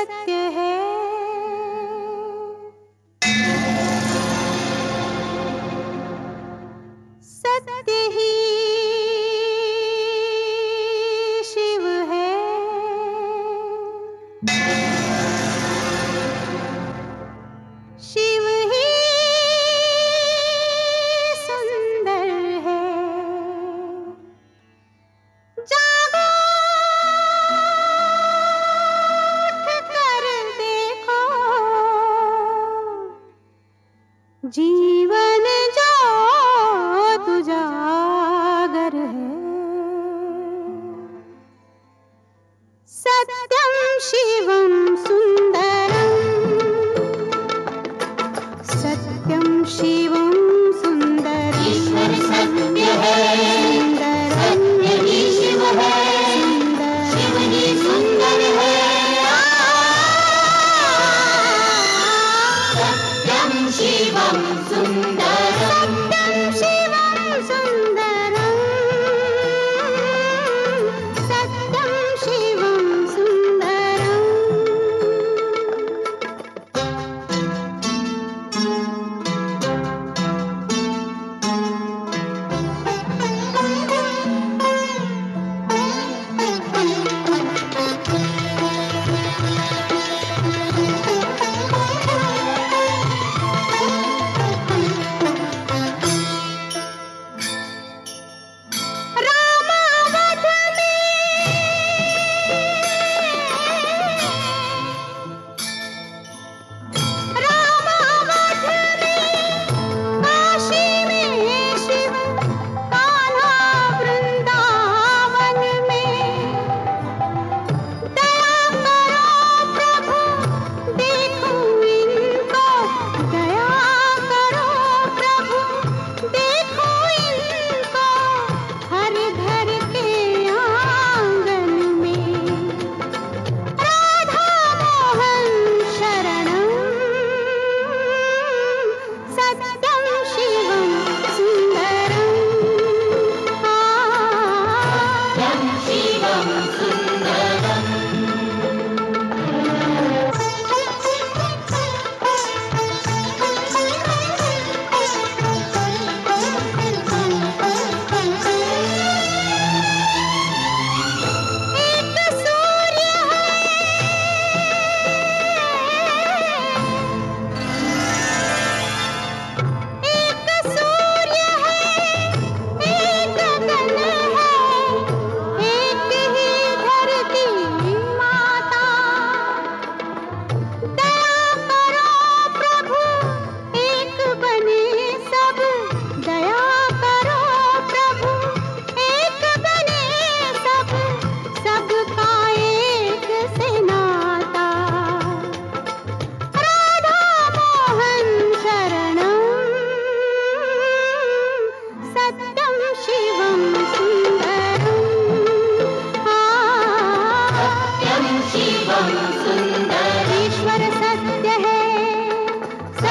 सत्य जी। सुन्दर